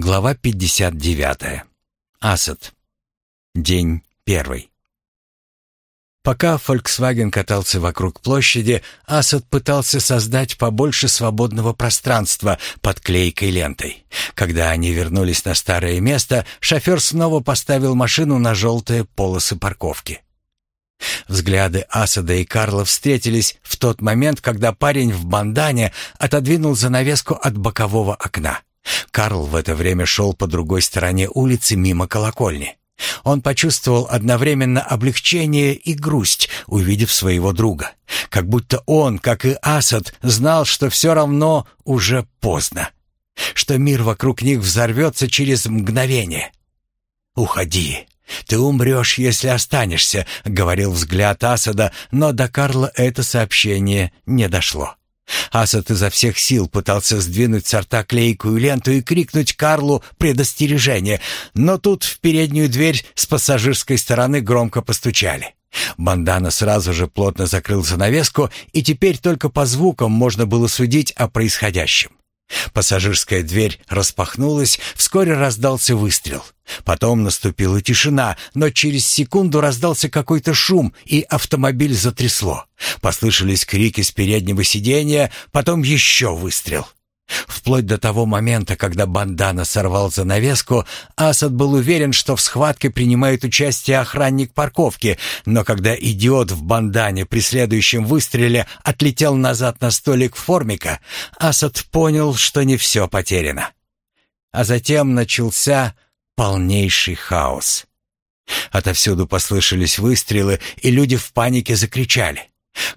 Глава 59. Асад. День первый. Пока Volkswagen катался вокруг площади, Асад пытался создать побольше свободного пространства под клейкой лентой. Когда они вернулись на старое место, шофер снова поставил машину на желтые полосы парковки. Взгляды Асада и Карла встретились в тот момент, когда парень в бандане отодвинул занавеску от бокового окна. Карл в это время шел по другой стороне улицы мимо колокольни. Он почувствовал одновременно облегчение и грусть, увидев своего друга. Как будто он, как и Асад, знал, что все равно уже поздно. Что мир вокруг них взорвется через мгновение. «Уходи. Ты умрешь, если останешься», — говорил взгляд Асада, но до Карла это сообщение не дошло. Асад изо всех сил пытался сдвинуть с рта клейкую ленту и крикнуть Карлу предостережение, но тут в переднюю дверь с пассажирской стороны громко постучали. Бандана сразу же плотно закрыл занавеску, и теперь только по звукам можно было судить о происходящем. Пассажирская дверь распахнулась, вскоре раздался выстрел. Потом наступила тишина, но через секунду раздался какой-то шум, и автомобиль затрясло. Послышались крики с переднего сиденья, потом еще выстрел. Вплоть до того момента, когда Бандана сорвал занавеску, Асад был уверен, что в схватке принимает участие охранник парковки, но когда идиот в бандане при следующем выстреле отлетел назад на столик формика, Асад понял, что не все потеряно. А затем начался полнейший хаос. Отовсюду послышались выстрелы, и люди в панике закричали.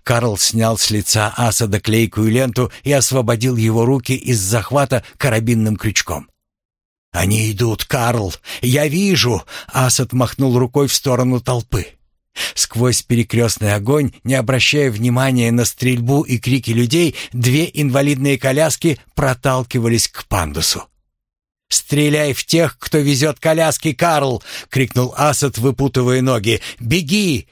Карл снял с лица Асада клейкую ленту и освободил его руки из захвата карабинным крючком. «Они идут, Карл! Я вижу!» Асад махнул рукой в сторону толпы. Сквозь перекрестный огонь, не обращая внимания на стрельбу и крики людей, две инвалидные коляски проталкивались к пандусу. «Стреляй в тех, кто везет коляски, Карл!» — крикнул Асад, выпутывая ноги. «Беги!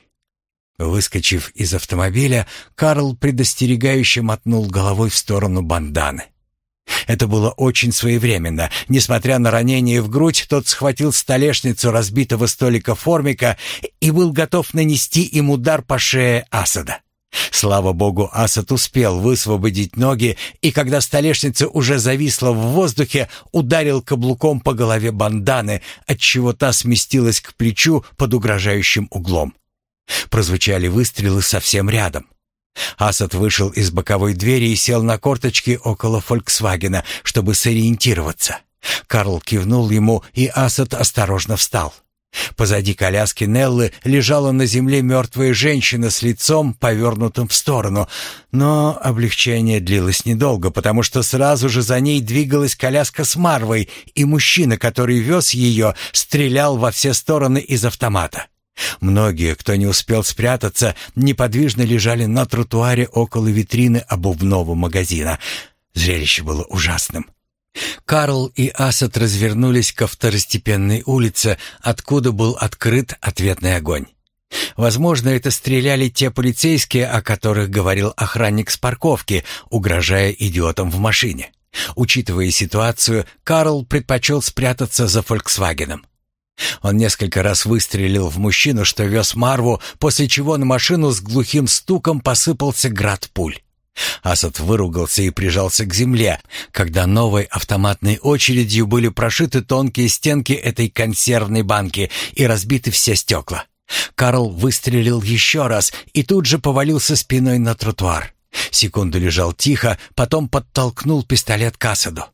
Выскочив из автомобиля, Карл предостерегающе мотнул головой в сторону банданы. Это было очень своевременно. Несмотря на ранение в грудь, тот схватил столешницу разбитого столика формика и был готов нанести им удар по шее Асада. Слава богу, Асад успел высвободить ноги, и когда столешница уже зависла в воздухе, ударил каблуком по голове банданы, отчего та сместилась к плечу под угрожающим углом. Прозвучали выстрелы совсем рядом. Асад вышел из боковой двери и сел на корточки около «Фольксвагена», чтобы сориентироваться. Карл кивнул ему, и Асад осторожно встал. Позади коляски Неллы лежала на земле мертвая женщина с лицом, повернутым в сторону. Но облегчение длилось недолго, потому что сразу же за ней двигалась коляска с Марвой, и мужчина, который вез ее, стрелял во все стороны из автомата. Многие, кто не успел спрятаться, неподвижно лежали на тротуаре около витрины обувного магазина. Зрелище было ужасным. Карл и Асад развернулись ко второстепенной улице, откуда был открыт ответный огонь. Возможно, это стреляли те полицейские, о которых говорил охранник с парковки, угрожая идиотам в машине. Учитывая ситуацию, Карл предпочел спрятаться за «Фольксвагеном». Он несколько раз выстрелил в мужчину, что вез Марву, после чего на машину с глухим стуком посыпался град пуль. Асад выругался и прижался к земле, когда новой автоматной очередью были прошиты тонкие стенки этой консервной банки и разбиты все стекла. Карл выстрелил еще раз и тут же повалился спиной на тротуар. Секунду лежал тихо, потом подтолкнул пистолет к Асаду.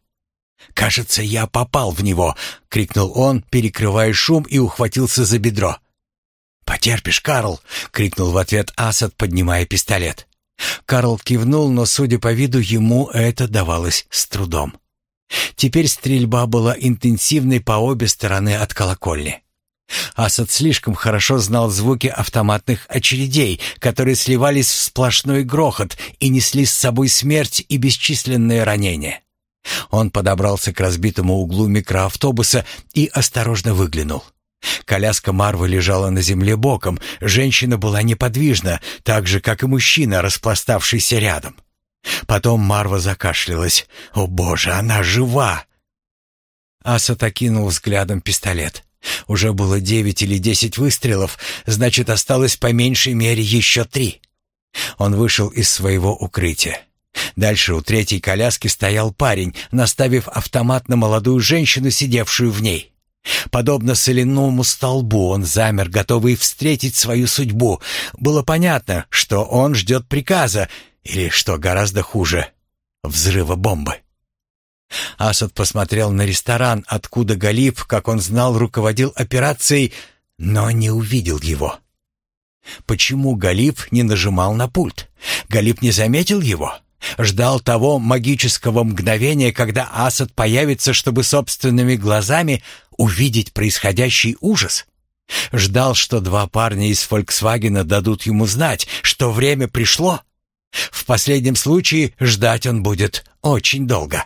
«Кажется, я попал в него!» — крикнул он, перекрывая шум и ухватился за бедро. «Потерпишь, Карл!» — крикнул в ответ Асад, поднимая пистолет. Карл кивнул, но, судя по виду, ему это давалось с трудом. Теперь стрельба была интенсивной по обе стороны от колокольни. Асад слишком хорошо знал звуки автоматных очередей, которые сливались в сплошной грохот и несли с собой смерть и бесчисленные ранения. Он подобрался к разбитому углу микроавтобуса и осторожно выглянул. Коляска Марвы лежала на земле боком, женщина была неподвижна, так же, как и мужчина, распластавшийся рядом. Потом Марва закашлялась. «О боже, она жива!» Асад окинул взглядом пистолет. Уже было девять или десять выстрелов, значит, осталось по меньшей мере еще три. Он вышел из своего укрытия. Дальше у третьей коляски стоял парень, наставив автомат на молодую женщину, сидевшую в ней. Подобно соляному столбу он замер, готовый встретить свою судьбу. Было понятно, что он ждет приказа, или, что гораздо хуже, взрыва бомбы. Асад посмотрел на ресторан, откуда Галиб, как он знал, руководил операцией, но не увидел его. Почему Галиб не нажимал на пульт? Галиб не заметил его? Ждал того магического мгновения, когда Асад появится, чтобы собственными глазами увидеть происходящий ужас? Ждал, что два парня из «Фольксвагена» дадут ему знать, что время пришло? В последнем случае ждать он будет очень долго.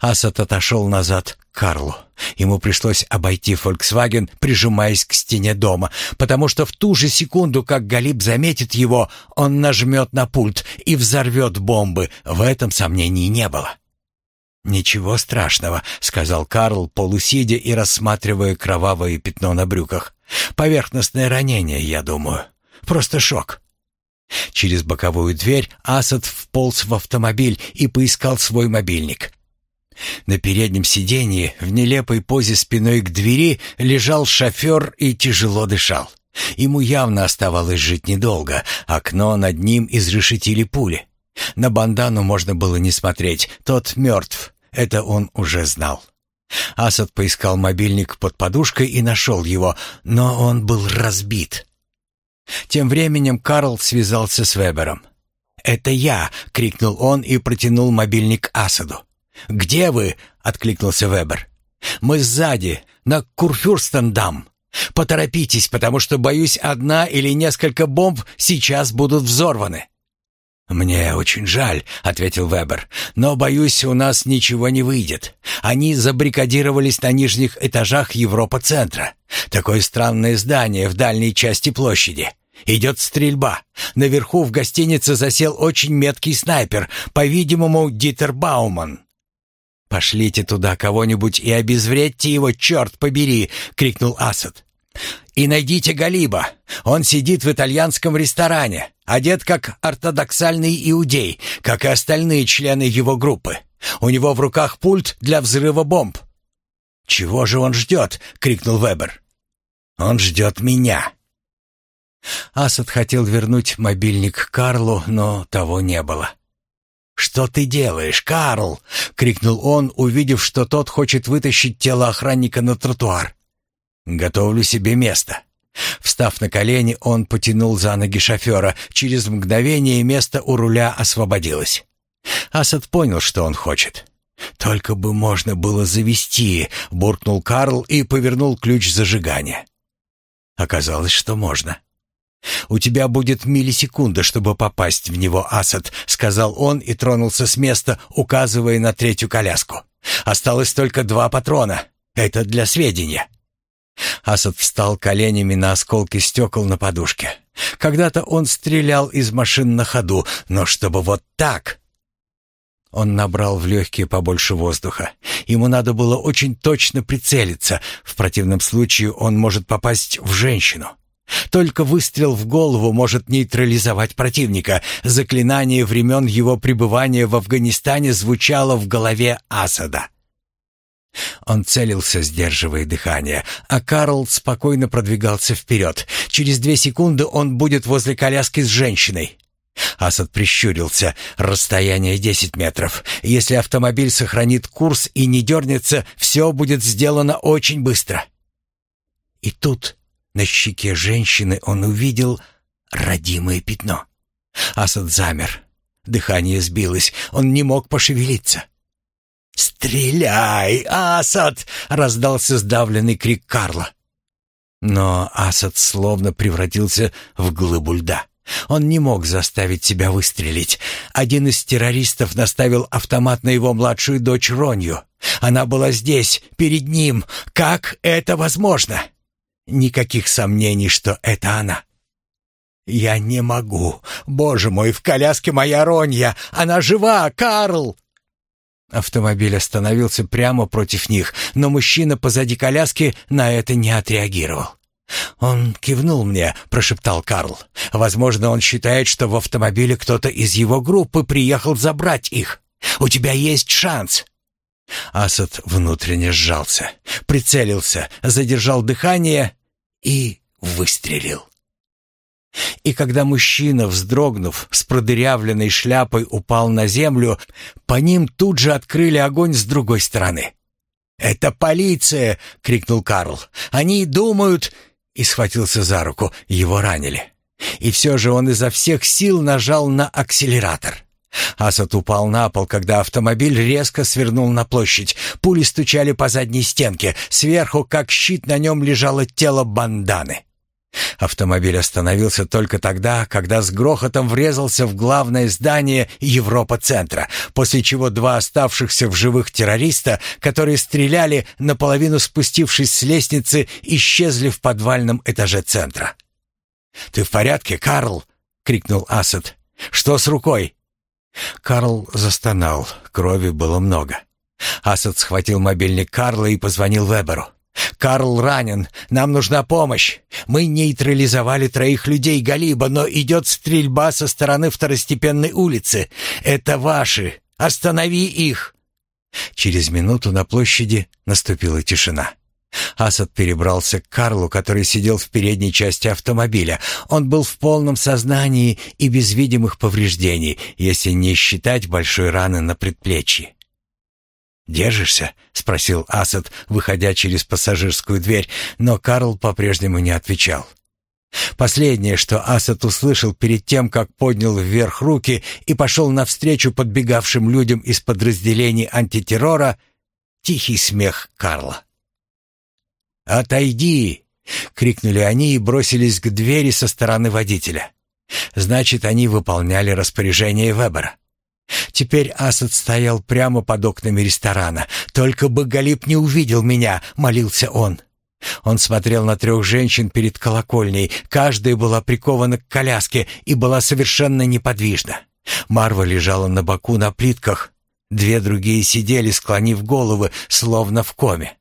Асад отошел назад к Карлу. Ему пришлось обойти «Фольксваген», прижимаясь к стене дома, потому что в ту же секунду, как Галиб заметит его, он нажмет на пульт и взорвет бомбы. В этом сомнений не было. «Ничего страшного», — сказал Карл, полусидя и рассматривая кровавое пятно на брюках. «Поверхностное ранение, я думаю. Просто шок». Через боковую дверь Асад вполз в автомобиль и поискал свой мобильник. На переднем сиденье, в нелепой позе спиной к двери, лежал шофер и тяжело дышал. Ему явно оставалось жить недолго, окно над ним изрешетили пули. На бандану можно было не смотреть, тот мертв, это он уже знал. Асад поискал мобильник под подушкой и нашел его, но он был разбит. Тем временем Карл связался с Вебером. «Это я!» — крикнул он и протянул мобильник Асаду. «Где вы?» — откликнулся Вебер. «Мы сзади, на Курфюрстендам. Поторопитесь, потому что, боюсь, одна или несколько бомб сейчас будут взорваны». «Мне очень жаль», — ответил Вебер, «но, боюсь, у нас ничего не выйдет. Они забрикадировались на нижних этажах Европа-центра. Такое странное здание в дальней части площади. Идет стрельба. Наверху в гостинице засел очень меткий снайпер, по-видимому, Дитер Бауман. «Пошлите туда кого-нибудь и обезвредьте его, черт побери!» — крикнул Асад. «И найдите Галиба. Он сидит в итальянском ресторане, одет как ортодоксальный иудей, как и остальные члены его группы. У него в руках пульт для взрыва бомб». «Чего же он ждет?» — крикнул Вебер. «Он ждет меня». Асад хотел вернуть мобильник Карлу, но того не было. «Что ты делаешь, Карл?» — крикнул он, увидев, что тот хочет вытащить тело охранника на тротуар. «Готовлю себе место». Встав на колени, он потянул за ноги шофера. Через мгновение место у руля освободилось. Асад понял, что он хочет. «Только бы можно было завести», — буркнул Карл и повернул ключ зажигания. Оказалось, что можно. «У тебя будет миллисекунда, чтобы попасть в него, Асад», — сказал он и тронулся с места, указывая на третью коляску. «Осталось только два патрона. Это для сведения». Асад встал коленями на осколки стекол на подушке. Когда-то он стрелял из машин на ходу, но чтобы вот так... Он набрал в легкие побольше воздуха. Ему надо было очень точно прицелиться. В противном случае он может попасть в женщину. Только выстрел в голову может нейтрализовать противника. Заклинание времен его пребывания в Афганистане звучало в голове Асада. Он целился, сдерживая дыхание, а Карл спокойно продвигался вперед. Через две секунды он будет возле коляски с женщиной. Асад прищурился. Расстояние десять метров. Если автомобиль сохранит курс и не дернется, все будет сделано очень быстро. И тут на щеке женщины он увидел родимое пятно. Асад замер. Дыхание сбилось, он не мог пошевелиться. «Стреляй, Асад!» — раздался сдавленный крик Карла. Но Асад словно превратился в глыбу льда. Он не мог заставить себя выстрелить. Один из террористов наставил автомат на его младшую дочь Ронью. Она была здесь, перед ним. Как это возможно? Никаких сомнений, что это она. «Я не могу. Боже мой, в коляске моя Ронья! Она жива, Карл!» Автомобиль остановился прямо против них, но мужчина позади коляски на это не отреагировал. «Он кивнул мне», — прошептал Карл. «Возможно, он считает, что в автомобиле кто-то из его группы приехал забрать их. У тебя есть шанс». Асад внутренне сжался, прицелился, задержал дыхание и выстрелил. И когда мужчина, вздрогнув, с продырявленной шляпой упал на землю, по ним тут же открыли огонь с другой стороны. «Это полиция!» — крикнул Карл. «Они думают...» И схватился за руку. Его ранили. И все же он изо всех сил нажал на акселератор. Асад упал на пол, когда автомобиль резко свернул на площадь. Пули стучали по задней стенке. Сверху, как щит, на нем лежало тело банданы. Автомобиль остановился только тогда, когда с грохотом врезался в главное здание Европа-центра, после чего два оставшихся в живых террориста, которые стреляли, наполовину спустившись с лестницы, исчезли в подвальном этаже центра. «Ты в порядке, Карл?» — крикнул Асад. «Что с рукой?» Карл застонал, крови было много. Асад схватил мобильник Карла и позвонил Веберу. «Карл ранен. Нам нужна помощь. Мы нейтрализовали троих людей Галиба, но идет стрельба со стороны второстепенной улицы. Это ваши. Останови их!» Через минуту на площади наступила тишина. Асад перебрался к Карлу, который сидел в передней части автомобиля. Он был в полном сознании и без видимых повреждений, если не считать большой раны на предплечье. «Держишься?» — спросил Асад, выходя через пассажирскую дверь, но Карл по-прежнему не отвечал. Последнее, что Асад услышал перед тем, как поднял вверх руки и пошел навстречу подбегавшим людям из подразделений антитеррора, тихий смех Карла. «Отойди!» — крикнули они и бросились к двери со стороны водителя. Значит, они выполняли распоряжение Вебера. Теперь Асад стоял прямо под окнами ресторана. «Только бы Галип не увидел меня!» — молился он. Он смотрел на трех женщин перед колокольней. Каждая была прикована к коляске и была совершенно неподвижна. Марва лежала на боку на плитках. Две другие сидели, склонив головы, словно в коме.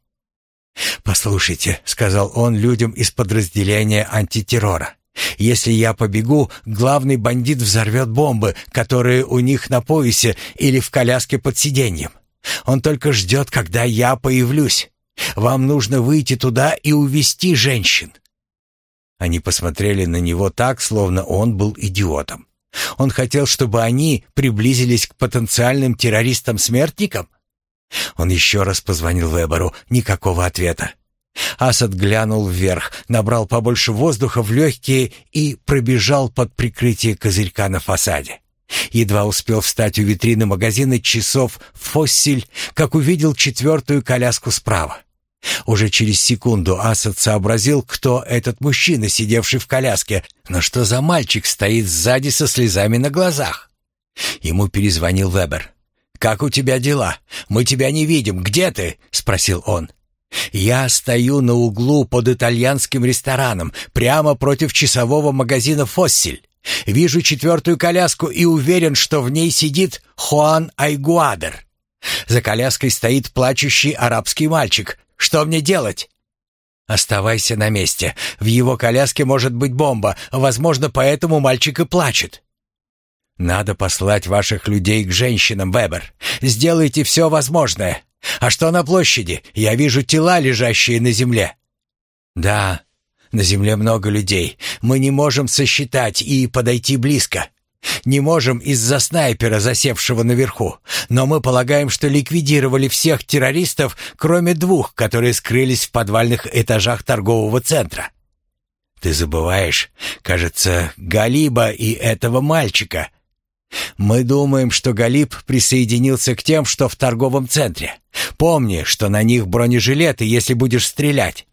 «Послушайте», — сказал он людям из подразделения антитеррора. Если я побегу, главный бандит взорвет бомбы, которые у них на поясе или в коляске под сиденьем. Он только ждет, когда я появлюсь. Вам нужно выйти туда и увести женщин». Они посмотрели на него так, словно он был идиотом. Он хотел, чтобы они приблизились к потенциальным террористам-смертникам? Он еще раз позвонил Веберу. Никакого ответа. Асад глянул вверх, набрал побольше воздуха в легкие и пробежал под прикрытие козырька на фасаде. Едва успел встать у витрины магазина часов «Фоссель», как увидел четвертую коляску справа. Уже через секунду Асад сообразил, кто этот мужчина, сидевший в коляске, но что за мальчик стоит сзади со слезами на глазах. Ему перезвонил Вебер. «Как у тебя дела? Мы тебя не видим. Где ты?» — спросил он. Я стою на углу под итальянским рестораном, прямо против часового магазина «Фоссель». Вижу четвертую коляску и уверен, что в ней сидит Хуан Айгуадер. За коляской стоит плачущий арабский мальчик. Что мне делать? Оставайся на месте. В его коляске может быть бомба. Возможно, поэтому мальчик и плачет. Надо послать ваших людей к женщинам, Вебер. Сделайте все возможное. А что на площади? Я вижу тела, лежащие на земле. Да, на земле много людей. Мы не можем сосчитать и подойти близко. Не можем из-за снайпера, засевшего наверху. Но мы полагаем, что ликвидировали всех террористов, кроме двух, которые скрылись в подвальных этажах торгового центра. Ты забываешь, кажется, Галиба и этого мальчика. Мы думаем, что Галиб присоединился к тем, что в торговом центре. Помни, что на них бронежилеты, если будешь стрелять.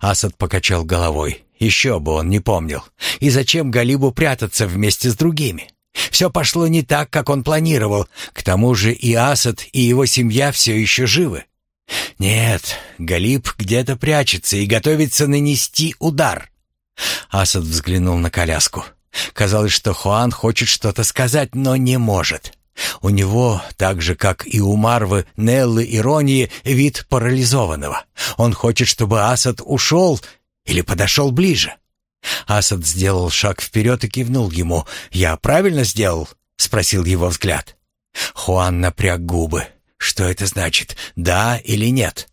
Асад покачал головой. Еще бы он не помнил. И зачем Галибу прятаться вместе с другими? Все пошло не так, как он планировал. К тому же и Асад, и его семья все еще живы. Нет, Галиб где-то прячется и готовится нанести удар. Асад взглянул на коляску. Казалось, что Хуан хочет что-то сказать, но не может. У него, так же как и у Марвы, Неллы и Ронии, вид парализованного. Он хочет, чтобы Асад ушел или подошел ближе. Асад сделал шаг вперед и кивнул ему. «Я правильно сделал?» — спросил его взгляд. Хуан напряг губы. «Что это значит? Да или нет?»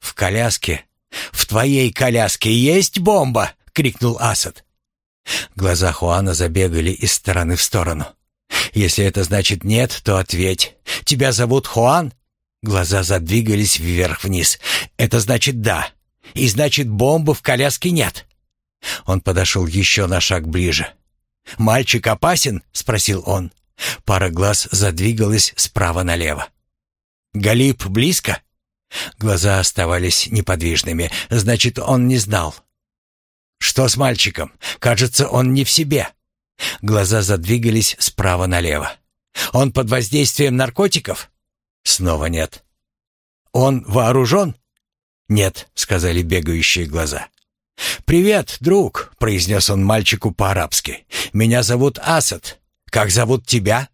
«В коляске. В твоей коляске есть бомба!» — крикнул Асад. Глаза Хуана забегали из стороны в сторону. «Если это значит нет, то ответь. Тебя зовут Хуан?» Глаза задвигались вверх-вниз. «Это значит да. И значит бомбы в коляске нет». Он подошел еще на шаг ближе. «Мальчик опасен?» — спросил он. Пара глаз задвигалась справа налево. «Галип близко?» Глаза оставались неподвижными, значит, он не знал. «Что с мальчиком? Кажется, он не в себе». Глаза задвигались справа налево. «Он под воздействием наркотиков?» «Снова нет». «Он вооружен?» «Нет», — сказали бегающие глаза. «Привет, друг», — произнес он мальчику по-арабски. «Меня зовут Асад. Как зовут тебя?»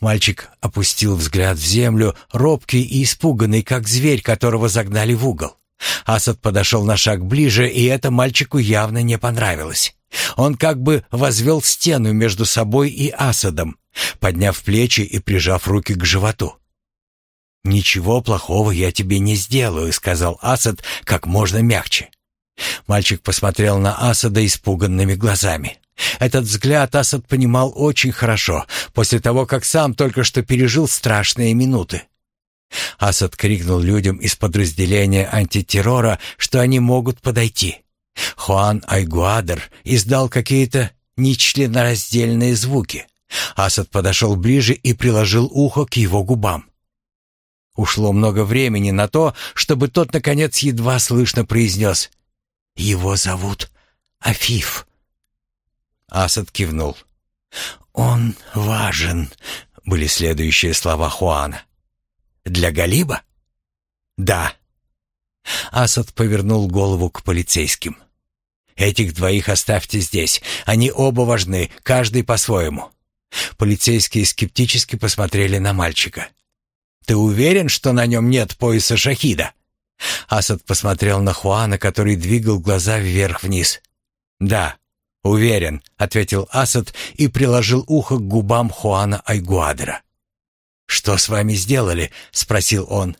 Мальчик опустил взгляд в землю, робкий и испуганный, как зверь, которого загнали в угол. Асад подошел на шаг ближе, и это мальчику явно не понравилось. Он как бы возвел стену между собой и Асадом, подняв плечи и прижав руки к животу. «Ничего плохого я тебе не сделаю», — сказал Асад как можно мягче. Мальчик посмотрел на Асада испуганными глазами. Этот взгляд Асад понимал очень хорошо, после того, как сам только что пережил страшные минуты. Асад крикнул людям из подразделения антитеррора, что они могут подойти. Хуан Айгуадер издал какие-то нечленораздельные звуки. Асад подошел ближе и приложил ухо к его губам. Ушло много времени на то, чтобы тот, наконец, едва слышно произнес «Его зовут Афиф». Асад кивнул. «Он важен», — были следующие слова Хуана. «Для Галиба?» «Да». Асад повернул голову к полицейским. «Этих двоих оставьте здесь. Они оба важны, каждый по-своему». Полицейские скептически посмотрели на мальчика. «Ты уверен, что на нем нет пояса шахида?» Асад посмотрел на Хуана, который двигал глаза вверх-вниз. «Да, уверен», — ответил Асад и приложил ухо к губам Хуана Айгуадера. «Что с вами сделали?» — спросил он.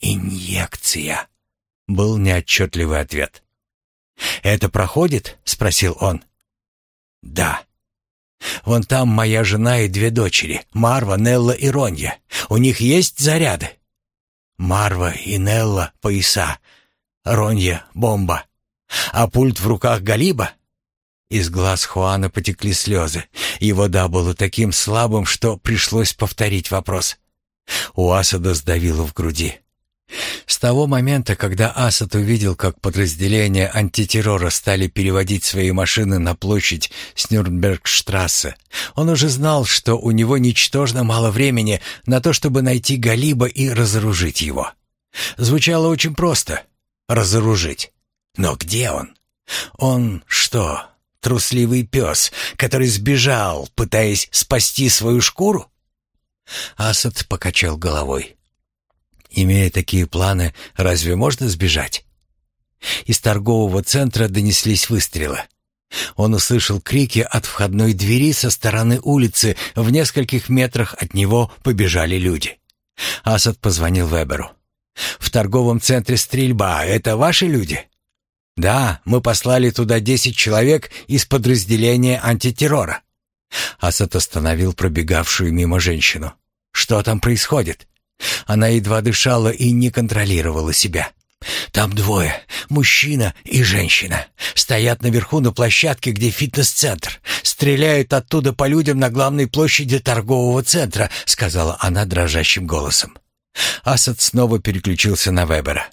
«Инъекция», — был неотчетливый ответ. «Это проходит?» — спросил он. «Да». «Вон там моя жена и две дочери, Марва, Нелла и Ронья. У них есть заряды?» Марва и Нелла — пояса. Ронья — бомба. А пульт в руках Галиба? Из глаз Хуана потекли слезы. Его да было таким слабым, что пришлось повторить вопрос. У Асада сдавило в груди. С того момента, когда Асад увидел, как подразделения антитеррора стали переводить свои машины на площадь с Нюрнбергштрассе, он уже знал, что у него ничтожно мало времени на то, чтобы найти Галиба и разоружить его. Звучало очень просто — разоружить. Но где он? Он что, трусливый пес, который сбежал, пытаясь спасти свою шкуру? Асад покачал головой. Имея такие планы, разве можно сбежать? Из торгового центра донеслись выстрелы. Он услышал крики от входной двери со стороны улицы, в нескольких метрах от него побежали люди. Асад позвонил Веберу. «В торговом центре стрельба. Это ваши люди?» «Да, мы послали туда десять человек из подразделения антитеррора». Асад остановил пробегавшую мимо женщину. «Что там происходит?» Она едва дышала и не контролировала себя. Там двое, мужчина и женщина, стоят наверху на площадке, где фитнес-центр. Стреляют оттуда по людям на главной площади торгового центра, сказала она дрожащим голосом. Асад снова переключился на Вебера.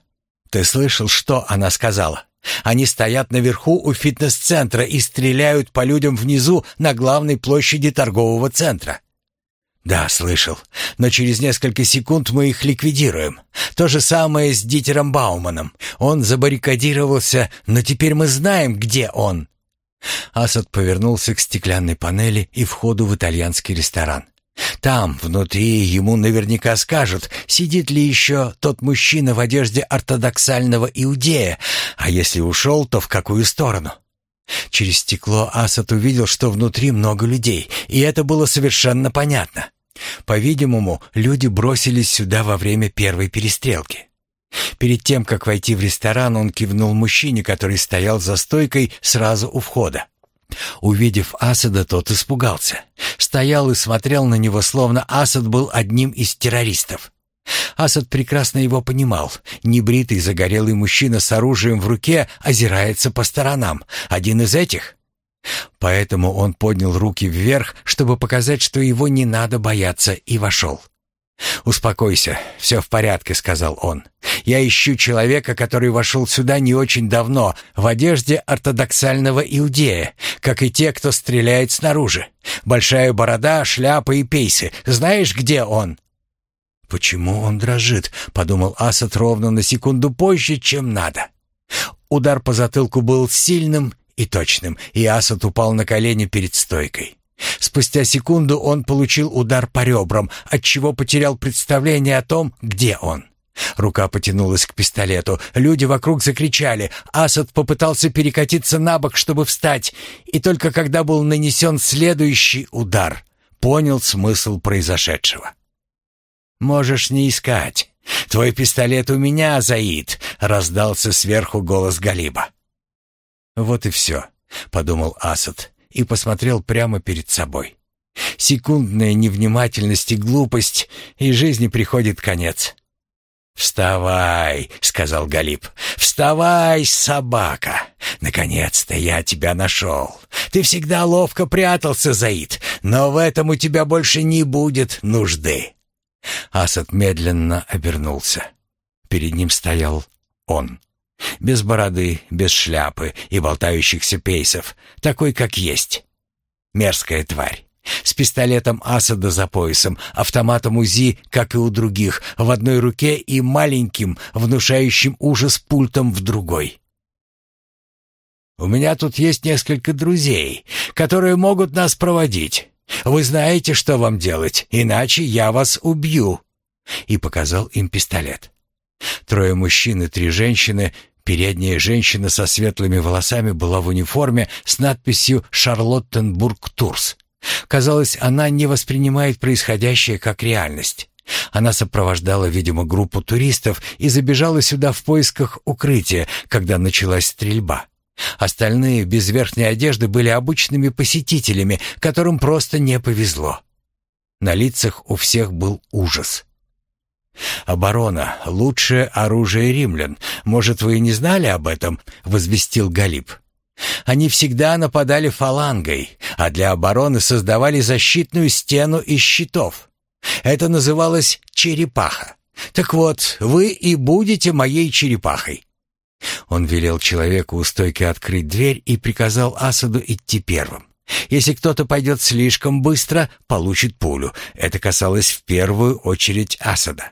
Ты слышал, что она сказала? Они стоят наверху у фитнес-центра и стреляют по людям внизу на главной площади торгового центра. «Да, слышал. Но через несколько секунд мы их ликвидируем. То же самое с Дитером Бауманом. Он забаррикадировался, но теперь мы знаем, где он». Асад повернулся к стеклянной панели и входу в итальянский ресторан. Там, внутри, ему наверняка скажут, сидит ли еще тот мужчина в одежде ортодоксального иудея, а если ушел, то в какую сторону. Через стекло Асад увидел, что внутри много людей, и это было совершенно понятно. По-видимому, люди бросились сюда во время первой перестрелки. Перед тем, как войти в ресторан, он кивнул мужчине, который стоял за стойкой сразу у входа. Увидев Асада, тот испугался. Стоял и смотрел на него, словно Асад был одним из террористов. Асад прекрасно его понимал. Небритый загорелый мужчина с оружием в руке озирается по сторонам. Один из этих? Поэтому он поднял руки вверх, чтобы показать, что его не надо бояться, и вошел. «Успокойся, все в порядке», — сказал он. «Я ищу человека, который вошел сюда не очень давно, в одежде ортодоксального иудея, как и те, кто стреляет снаружи. Большая борода, шляпа и пейсы. Знаешь, где он?» «Почему он дрожит?» — подумал Асад ровно на секунду позже, чем надо. Удар по затылку был сильным и точным, и Асад упал на колени перед стойкой. Спустя секунду он получил удар по ребрам, отчего потерял представление о том, где он. Рука потянулась к пистолету. Люди вокруг закричали. Асад попытался перекатиться на бок, чтобы встать, и только когда был нанесен следующий удар, понял смысл произошедшего. «Можешь не искать. Твой пистолет у меня, Заид», — раздался сверху голос Галиба. «Вот и все», — подумал Асад и посмотрел прямо перед собой. Секундная невнимательность и глупость, и жизни приходит конец. «Вставай», — сказал Галиб. «Вставай, собака! Наконец-то я тебя нашел. Ты всегда ловко прятался, Заид, но в этом у тебя больше не будет нужды». Асад медленно обернулся. Перед ним стоял он. Без бороды, без шляпы и болтающихся пейсов, такой, как есть. Мерзкая тварь. С пистолетом Асада за поясом, автоматом УЗИ, как и у других, в одной руке и маленьким, внушающим ужас пультом в другой. «У меня тут есть несколько друзей, которые могут нас проводить. Вы знаете, что вам делать, иначе я вас убью». И показал им пистолет. Трое мужчин и три женщины Передняя женщина со светлыми волосами была в униформе с надписью «Шарлоттенбург Турс». Казалось, она не воспринимает происходящее как реальность. Она сопровождала, видимо, группу туристов и забежала сюда в поисках укрытия, когда началась стрельба. Остальные без верхней одежды были обычными посетителями, которым просто не повезло. На лицах у всех был ужас. «Оборона — лучшее оружие римлян. Может, вы и не знали об этом?» — возвестил Галиб. «Они всегда нападали фалангой, а для обороны создавали защитную стену из щитов. Это называлось черепаха. Так вот, вы и будете моей черепахой». Он велел человеку у стойки открыть дверь и приказал Асаду идти первым. Если кто-то пойдет слишком быстро, получит пулю. Это касалось в первую очередь Асада.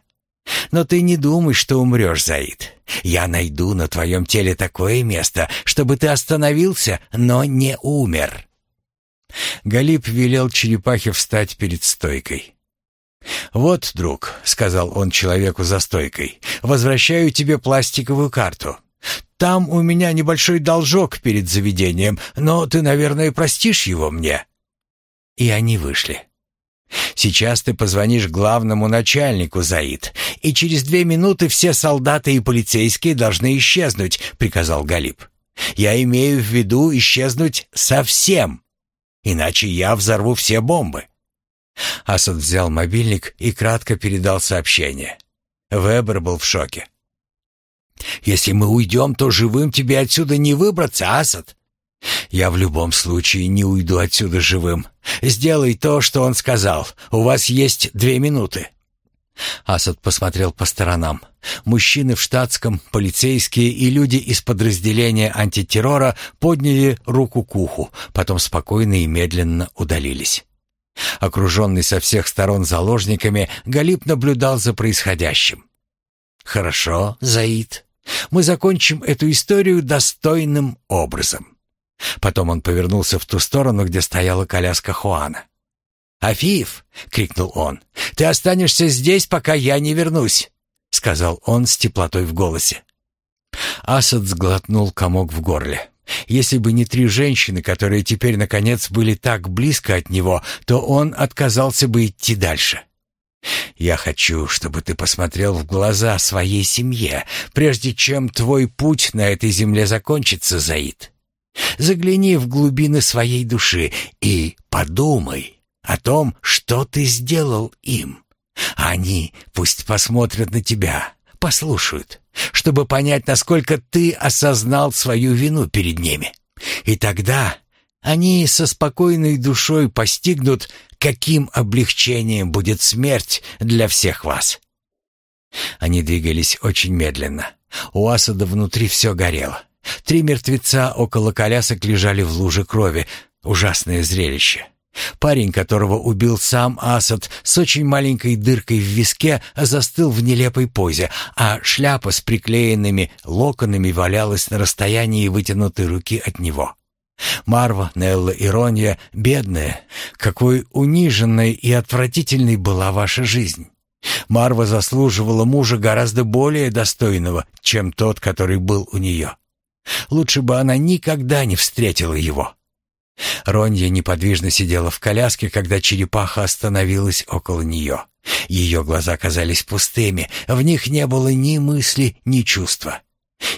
Но ты не думай, что умрешь, Заид. Я найду на твоем теле такое место, чтобы ты остановился, но не умер». Галиб велел черепахе встать перед стойкой. «Вот, друг», — сказал он человеку за стойкой, — «возвращаю тебе пластиковую карту. Там у меня небольшой должок перед заведением, но ты, наверное, простишь его мне». И они вышли. Сейчас ты позвонишь главному начальнику, Заид, и через две минуты все солдаты и полицейские должны исчезнуть», — приказал Галиб. «Я имею в виду исчезнуть совсем, иначе я взорву все бомбы». Асад взял мобильник и кратко передал сообщение. Вебер был в шоке. «Если мы уйдем, то живым тебе отсюда не выбраться, Асад. «Я в любом случае не уйду отсюда живым. Сделай то, что он сказал. У вас есть две минуты». Асад посмотрел по сторонам. Мужчины в штатском, полицейские и люди из подразделения антитеррора подняли руку к уху, потом спокойно и медленно удалились. Окруженный со всех сторон заложниками, Галип наблюдал за происходящим. «Хорошо, Заид, мы закончим эту историю достойным образом». Потом он повернулся в ту сторону, где стояла коляска Хуана. «Афиф!» — крикнул он. «Ты останешься здесь, пока я не вернусь!» — сказал он с теплотой в голосе. Асад сглотнул комок в горле. Если бы не три женщины, которые теперь, наконец, были так близко от него, то он отказался бы идти дальше. «Я хочу, чтобы ты посмотрел в глаза своей семье, прежде чем твой путь на этой земле закончится, Заид. Загляни в глубины своей души и подумай о том, что ты сделал им. Они пусть посмотрят на тебя, послушают, чтобы понять, насколько ты осознал свою вину перед ними. И тогда они со спокойной душой постигнут, каким облегчением будет смерть для всех вас. Они двигались очень медленно. У Асада внутри все горело. Три мертвеца около колясок лежали в луже крови. Ужасное зрелище. Парень, которого убил сам Асад, с очень маленькой дыркой в виске, застыл в нелепой позе, а шляпа с приклеенными локонами валялась на расстоянии вытянутой руки от него. Марва, Нелла и Ронья, бедная, какой униженной и отвратительной была ваша жизнь. Марва заслуживала мужа гораздо более достойного, чем тот, который был у нее. Лучше бы она никогда не встретила его. Ронья неподвижно сидела в коляске, когда черепаха остановилась около нее. Ее глаза казались пустыми, в них не было ни мысли, ни чувства.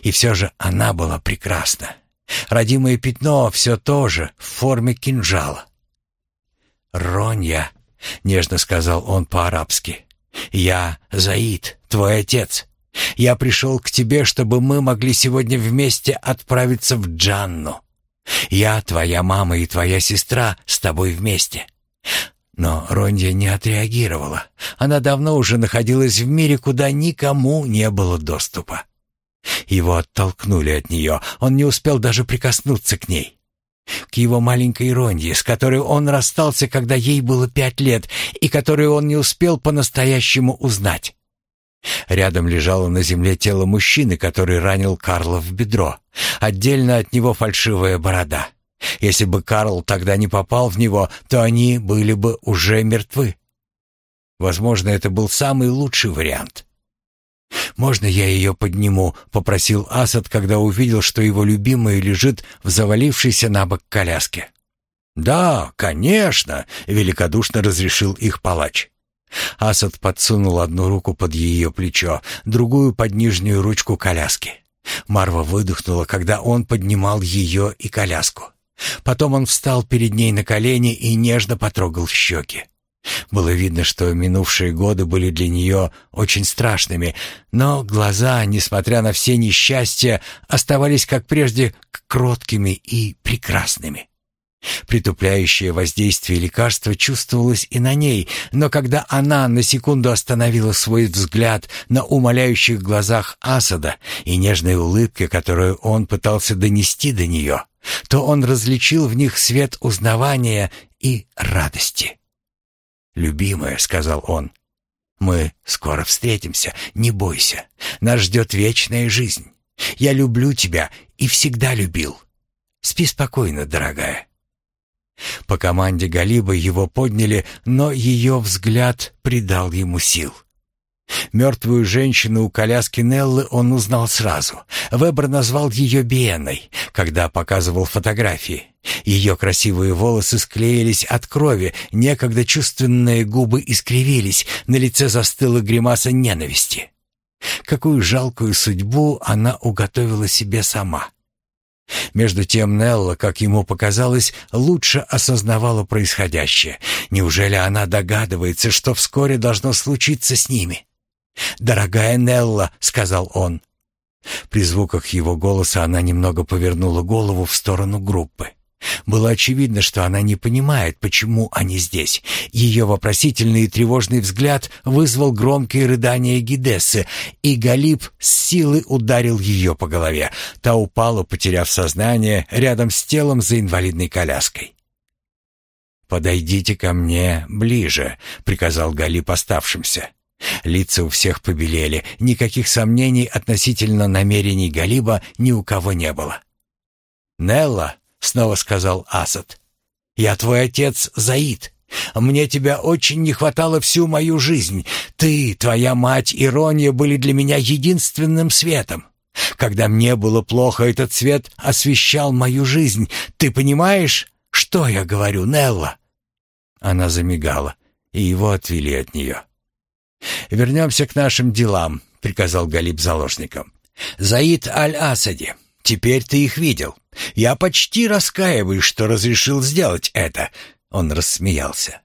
И все же она была прекрасна. Родимое пятно все то же, в форме кинжала. «Ронья», — нежно сказал он по-арабски, — «я Заид, твой отец. Я пришел к тебе, чтобы мы могли сегодня вместе отправиться в Джанну. Я, твоя мама и твоя сестра с тобой вместе». Но Ронья не отреагировала. Она давно уже находилась в мире, куда никому не было доступа. Его оттолкнули от нее, он не успел даже прикоснуться к ней. К его маленькой Ронье, с которой он расстался, когда ей было пять лет, и которую он не успел по-настоящему узнать. Рядом лежало на земле тело мужчины, который ранил Карла в бедро. Отдельно от него фальшивая борода. Если бы Карл тогда не попал в него, то они были бы уже мертвы. Возможно, это был самый лучший вариант. «Можно я ее подниму?» — попросил Асад, когда увидел, что его любимая лежит в завалившейся на бок коляске. «Да, конечно!» — великодушно разрешил их палач. Асад подсунул одну руку под ее плечо, другую под нижнюю ручку коляски. Марва выдохнула, когда он поднимал ее и коляску. Потом он встал перед ней на колени и нежно потрогал щеки. Было видно, что минувшие годы были для нее очень страшными, но глаза, несмотря на все несчастья, оставались, как прежде, кроткими и прекрасными. Притупляющее воздействие лекарства чувствовалось и на ней, но когда она на секунду остановила свой взгляд на умоляющих глазах Асада и нежной улыбке, которую он пытался донести до нее, то он различил в них свет узнавания и радости. «Любимая», — сказал он, — «мы скоро встретимся, не бойся. Нас ждет вечная жизнь. Я люблю тебя и всегда любил. Спи спокойно, дорогая». По команде Галиба его подняли, но ее взгляд придал ему сил. Мертвую женщину у коляски Неллы он узнал сразу. Вебер назвал ее Биенной, когда показывал фотографии. Ее красивые волосы склеились от крови, некогда чувственные губы искривились, на лице застыла гримаса ненависти. Какую жалкую судьбу она уготовила себе сама. Между тем Нелла, как ему показалось, лучше осознавала происходящее. Неужели она догадывается, что вскоре должно случиться с ними? «Дорогая Нелла», — сказал он. При звуках его голоса она немного повернула голову в сторону группы. Было очевидно, что она не понимает, почему они здесь. Ее вопросительный и тревожный взгляд вызвал громкие рыдания Гидессы, и Галиб с силой ударил ее по голове. Та упала, потеряв сознание, рядом с телом за инвалидной коляской. «Подойдите ко мне ближе», — приказал Галиб оставшимся. Лица у всех побелели, никаких сомнений относительно намерений Галиба ни у кого не было. «Нелла», — снова сказал Асад. «Я твой отец Заид. Мне тебя очень не хватало всю мою жизнь. Ты, твоя мать и Ронья были для меня единственным светом. Когда мне было плохо, этот свет освещал мою жизнь. Ты понимаешь, что я говорю, Нелла?» Она замигала, и его отвели от нее. «Вернемся к нашим делам», — приказал Галиб заложникам. «Заид Аль-Асади, теперь ты их видел. Я почти раскаиваюсь, что разрешил сделать это». Он рассмеялся.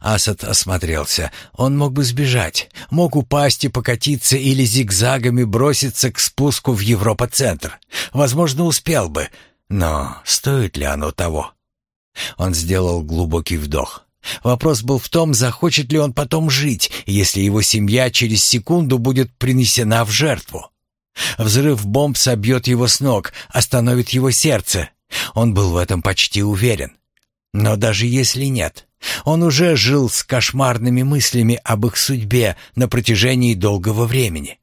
Асад осмотрелся. Он мог бы сбежать, мог упасть и покатиться или зигзагами броситься к спуску в Европа-центр. Возможно, успел бы, но стоит ли оно того? Он сделал глубокий вдох. Вопрос был в том, захочет ли он потом жить, если его семья через секунду будет принесена в жертву. Взрыв бомб собьет его с ног, остановит его сердце. Он был в этом почти уверен. Но даже если нет, он уже жил с кошмарными мыслями об их судьбе на протяжении долгого времени.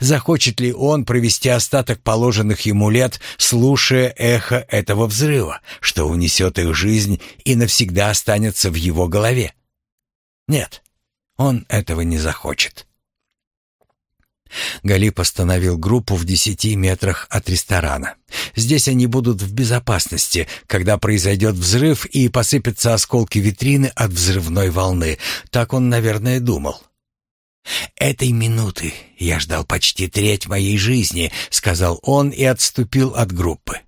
Захочет ли он провести остаток положенных ему лет, слушая эхо этого взрыва, что унесет их жизнь и навсегда останется в его голове? Нет, он этого не захочет. Галип остановил группу в десяти метрах от ресторана. Здесь они будут в безопасности, когда произойдет взрыв и посыпятся осколки витрины от взрывной волны. Так он, наверное, думал. «Этой минуты я ждал почти треть моей жизни», — сказал он и отступил от группы.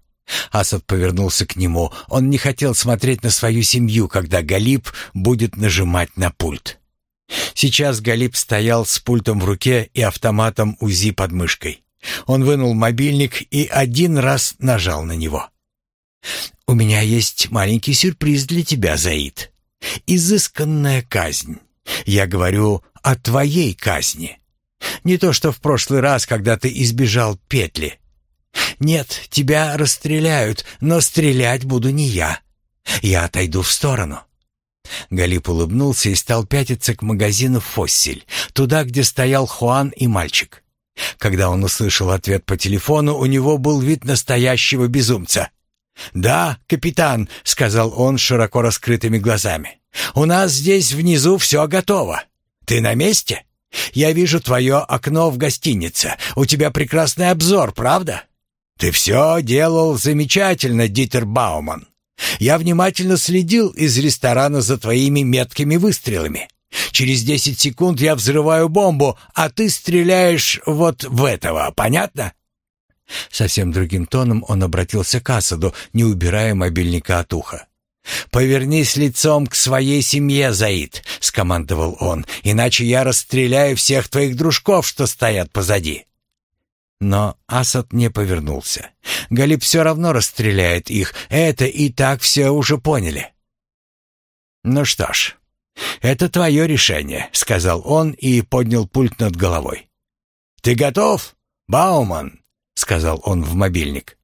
Асад повернулся к нему. Он не хотел смотреть на свою семью, когда Галип будет нажимать на пульт. Сейчас Галип стоял с пультом в руке и автоматом УЗИ под мышкой. Он вынул мобильник и один раз нажал на него. «У меня есть маленький сюрприз для тебя, Заид. Изысканная казнь. Я говорю о твоей казни. Не то, что в прошлый раз, когда ты избежал петли. Нет, тебя расстреляют, но стрелять буду не я. Я отойду в сторону». Галип улыбнулся и стал пятиться к магазину «Фоссель», туда, где стоял Хуан и мальчик. Когда он услышал ответ по телефону, у него был вид настоящего безумца. «Да, капитан», — сказал он широко раскрытыми глазами. «У нас здесь внизу все готово. Ты на месте? Я вижу твое окно в гостинице. У тебя прекрасный обзор, правда? Ты все делал замечательно, Дитер Бауман. Я внимательно следил из ресторана за твоими меткими выстрелами. Через десять секунд я взрываю бомбу, а ты стреляешь вот в этого, понятно?» Совсем другим тоном он обратился к Асаду, не убирая мобильника от уха. «Повернись лицом к своей семье, Заид», — скомандовал он, «иначе я расстреляю всех твоих дружков, что стоят позади». Но Асад не повернулся. Галиб все равно расстреляет их, это и так все уже поняли. «Ну что ж, это твое решение», — сказал он и поднял пульт над головой. «Ты готов, Бауман?» — сказал он в мобильник.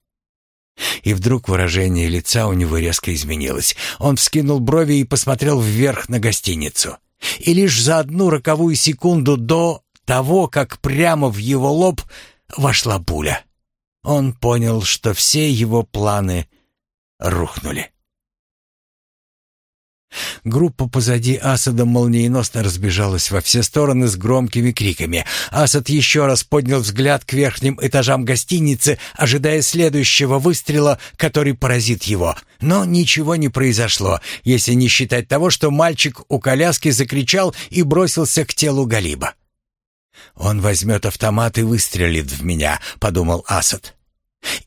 И вдруг выражение лица у него резко изменилось. Он вскинул брови и посмотрел вверх на гостиницу. И лишь за одну роковую секунду до того, как прямо в его лоб вошла пуля. Он понял, что все его планы рухнули. Группа позади Асада молниеносно разбежалась во все стороны с громкими криками. Асад еще раз поднял взгляд к верхним этажам гостиницы, ожидая следующего выстрела, который поразит его. Но ничего не произошло, если не считать того, что мальчик у коляски закричал и бросился к телу Галиба. «Он возьмет автомат и выстрелит в меня», — подумал Асад.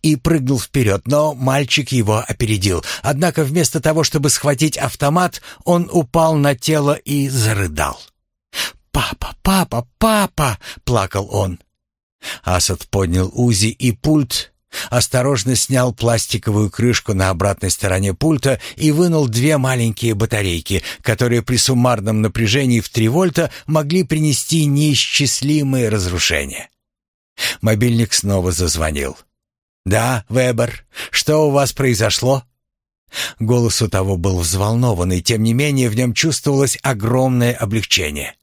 И прыгнул вперед, но мальчик его опередил. Однако вместо того, чтобы схватить автомат, он упал на тело и зарыдал. «Папа, папа, папа!» — плакал он. Асад поднял Узи и пульт Осторожно снял пластиковую крышку на обратной стороне пульта и вынул две маленькие батарейки, которые при суммарном напряжении в 3 вольта могли принести неисчислимые разрушения. Мобильник снова зазвонил. «Да, Вебер, что у вас произошло?» Голос у того был взволнованный, тем не менее в нем чувствовалось огромное облегчение.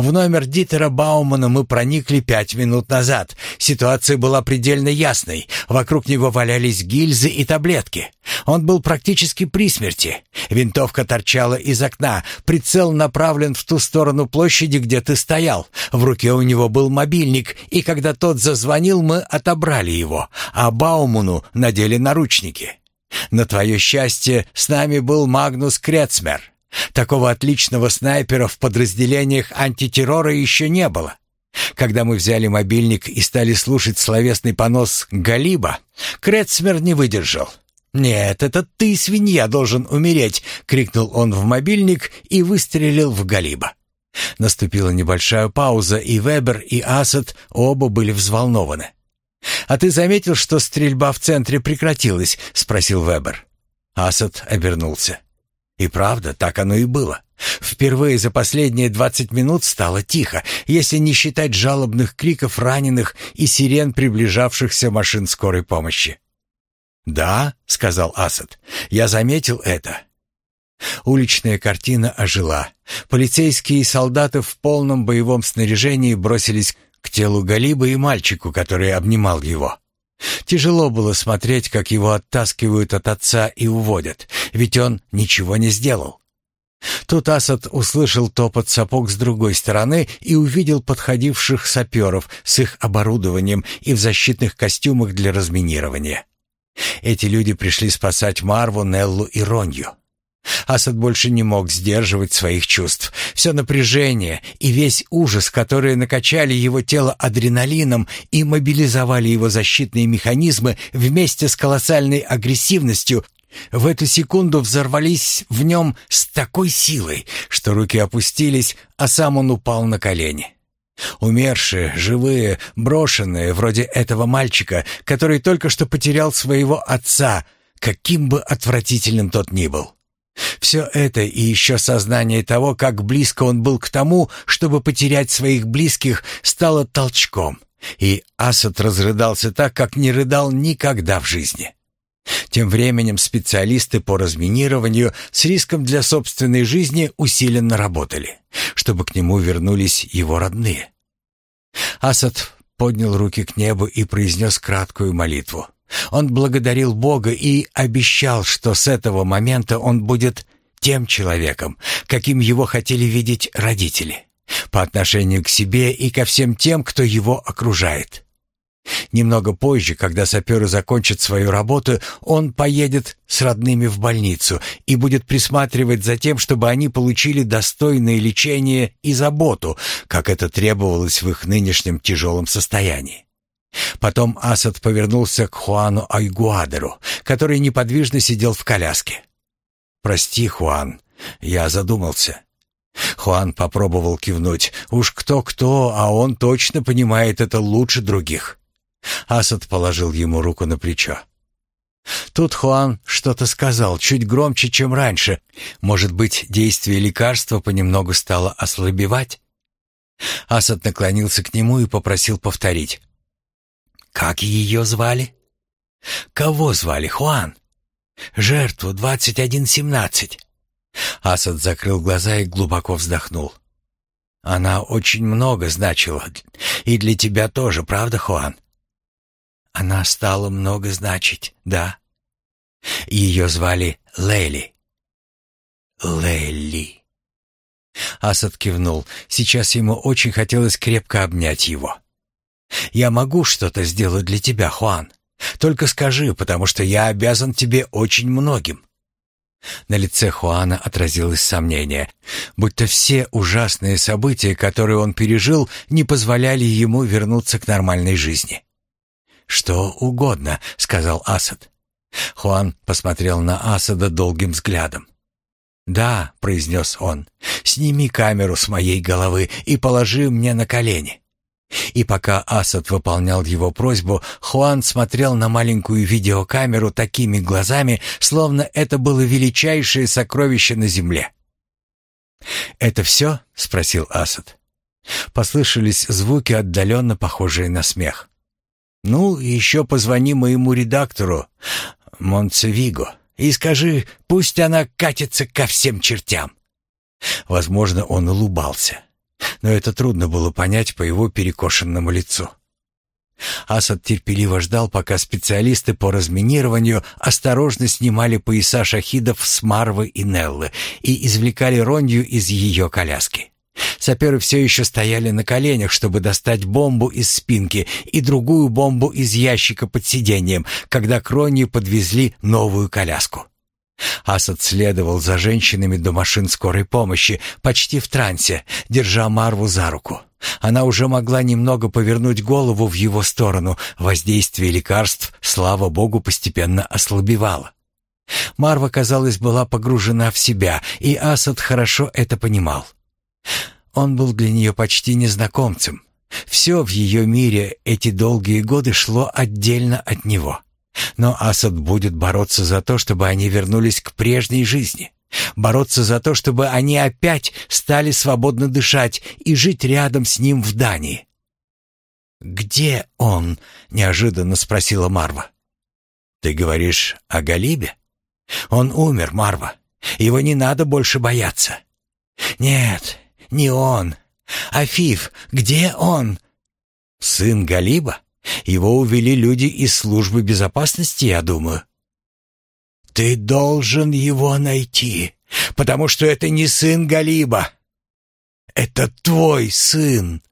В номер Дитера Баумана мы проникли пять минут назад. Ситуация была предельно ясной. Вокруг него валялись гильзы и таблетки. Он был практически при смерти. Винтовка торчала из окна. Прицел направлен в ту сторону площади, где ты стоял. В руке у него был мобильник, и когда тот зазвонил, мы отобрали его, а Бауману надели наручники. На твое счастье, с нами был Магнус Крецмер. Такого отличного снайпера в подразделениях антитеррора еще не было. Когда мы взяли мобильник и стали слушать словесный понос Галиба, Крецмер не выдержал. «Нет, это ты, свинья, должен умереть!» — крикнул он в мобильник и выстрелил в Галиба. Наступила небольшая пауза, и Вебер, и Асад оба были взволнованы. «А ты заметил, что стрельба в центре прекратилась?» — спросил Вебер. Асад обернулся. И правда, так оно и было. Впервые за последние двадцать минут стало тихо, если не считать жалобных криков раненых и сирен приближавшихся машин скорой помощи. «Да», — сказал Асад, — «я заметил это». Уличная картина ожила. Полицейские и солдаты в полном боевом снаряжении бросились к телу Галиба и мальчику, который обнимал его. Тяжело было смотреть, как его оттаскивают от отца и уводят, ведь он ничего не сделал. Тут Асад услышал топот сапог с другой стороны и увидел подходивших саперов с их оборудованием и в защитных костюмах для разминирования. Эти люди пришли спасать Марву, Неллу и Ронью. Асад больше не мог сдерживать своих чувств. Все напряжение и весь ужас, которые накачали его тело адреналином и мобилизовали его защитные механизмы вместе с колоссальной агрессивностью, в эту секунду взорвались в нем с такой силой, что руки опустились, а сам он упал на колени. Умершие, живые, брошенные, вроде этого мальчика, который только что потерял своего отца, каким бы отвратительным тот ни был. Все это и еще сознание того, как близко он был к тому, чтобы потерять своих близких, стало толчком. И Асад разрыдался так, как не рыдал никогда в жизни. Тем временем специалисты по разминированию с риском для собственной жизни усиленно работали, чтобы к нему вернулись его родные. Асад поднял руки к небу и произнес краткую молитву. Он благодарил Бога и обещал, что с этого момента он будет тем человеком, каким его хотели видеть родители, по отношению к себе и ко всем тем, кто его окружает. Немного позже, когда саперы закончат свою работу, он поедет с родными в больницу и будет присматривать за тем, чтобы они получили достойное лечение и заботу, как это требовалось в их нынешнем тяжелом состоянии. Потом Асад повернулся к Хуану Айгуадеру, который неподвижно сидел в коляске. «Прости, Хуан, я задумался». Хуан попробовал кивнуть. Уж кто-кто, а он точно понимает это лучше других. Асад положил ему руку на плечо. Тут Хуан что-то сказал, чуть громче, чем раньше. Может быть, действие лекарства понемногу стало ослабевать? Асад наклонился к нему и попросил повторить. Как ее звали? Кого звали, Хуан? Жертву 2117. Асад закрыл глаза и глубоко вздохнул. Она очень много значила. И для тебя тоже, правда, Хуан? Она стала много значить, да. Ее звали Лейли. Лейли. Асад кивнул. Сейчас ему очень хотелось крепко обнять его. Я могу что-то сделать для тебя, Хуан. Только скажи, потому что я обязан тебе очень многим». На лице Хуана отразилось сомнение, будто все ужасные события, которые он пережил, не позволяли ему вернуться к нормальной жизни. «Что угодно», — сказал Асад. Хуан посмотрел на Асада долгим взглядом. «Да», — произнес он, — «сними камеру с моей головы и положи мне на колени. И пока Асад выполнял его просьбу, Хуан смотрел на маленькую видеокамеру такими глазами, словно это было величайшее сокровище на земле. «Это все?» — спросил Асад. Послышались звуки, отдаленно похожие на смех. «Ну, еще позвони моему редактору, Монцевиго, и скажи, пусть она катится ко всем чертям». Возможно, он улыбался. Но это трудно было понять по его перекошенному лицу. Асад терпеливо ждал, пока специалисты по разминированию осторожно снимали пояса шахидов с Марвы и Неллы и извлекали Ронью из ее коляски. Саперы все еще стояли на коленях, чтобы достать бомбу из спинки и другую бомбу из ящика под сиденьем, когда к Ронье подвезли новую коляску. Асад следовал за женщинами до машин скорой помощи, почти в трансе, держа Марву за руку. Она уже могла немного повернуть голову в его сторону. Воздействие лекарств, слава богу, постепенно ослабевало. Марва, казалось, была погружена в себя, и Асад хорошо это понимал. Он был для нее почти незнакомцем. Все в ее мире эти долгие годы шло отдельно от него. Но Асад будет бороться за то, чтобы они вернулись к прежней жизни. Бороться за то, чтобы они опять стали свободно дышать и жить рядом с ним в Дании. «Где он?» — неожиданно спросила Марва. «Ты говоришь о Галибе? Он умер, Марва. Его не надо больше бояться». «Нет, не он. Афиф, где он?» «Сын Галиба? Его увели люди из службы безопасности, я думаю». «Ты должен его найти, потому что это не сын Галиба. Это твой сын!»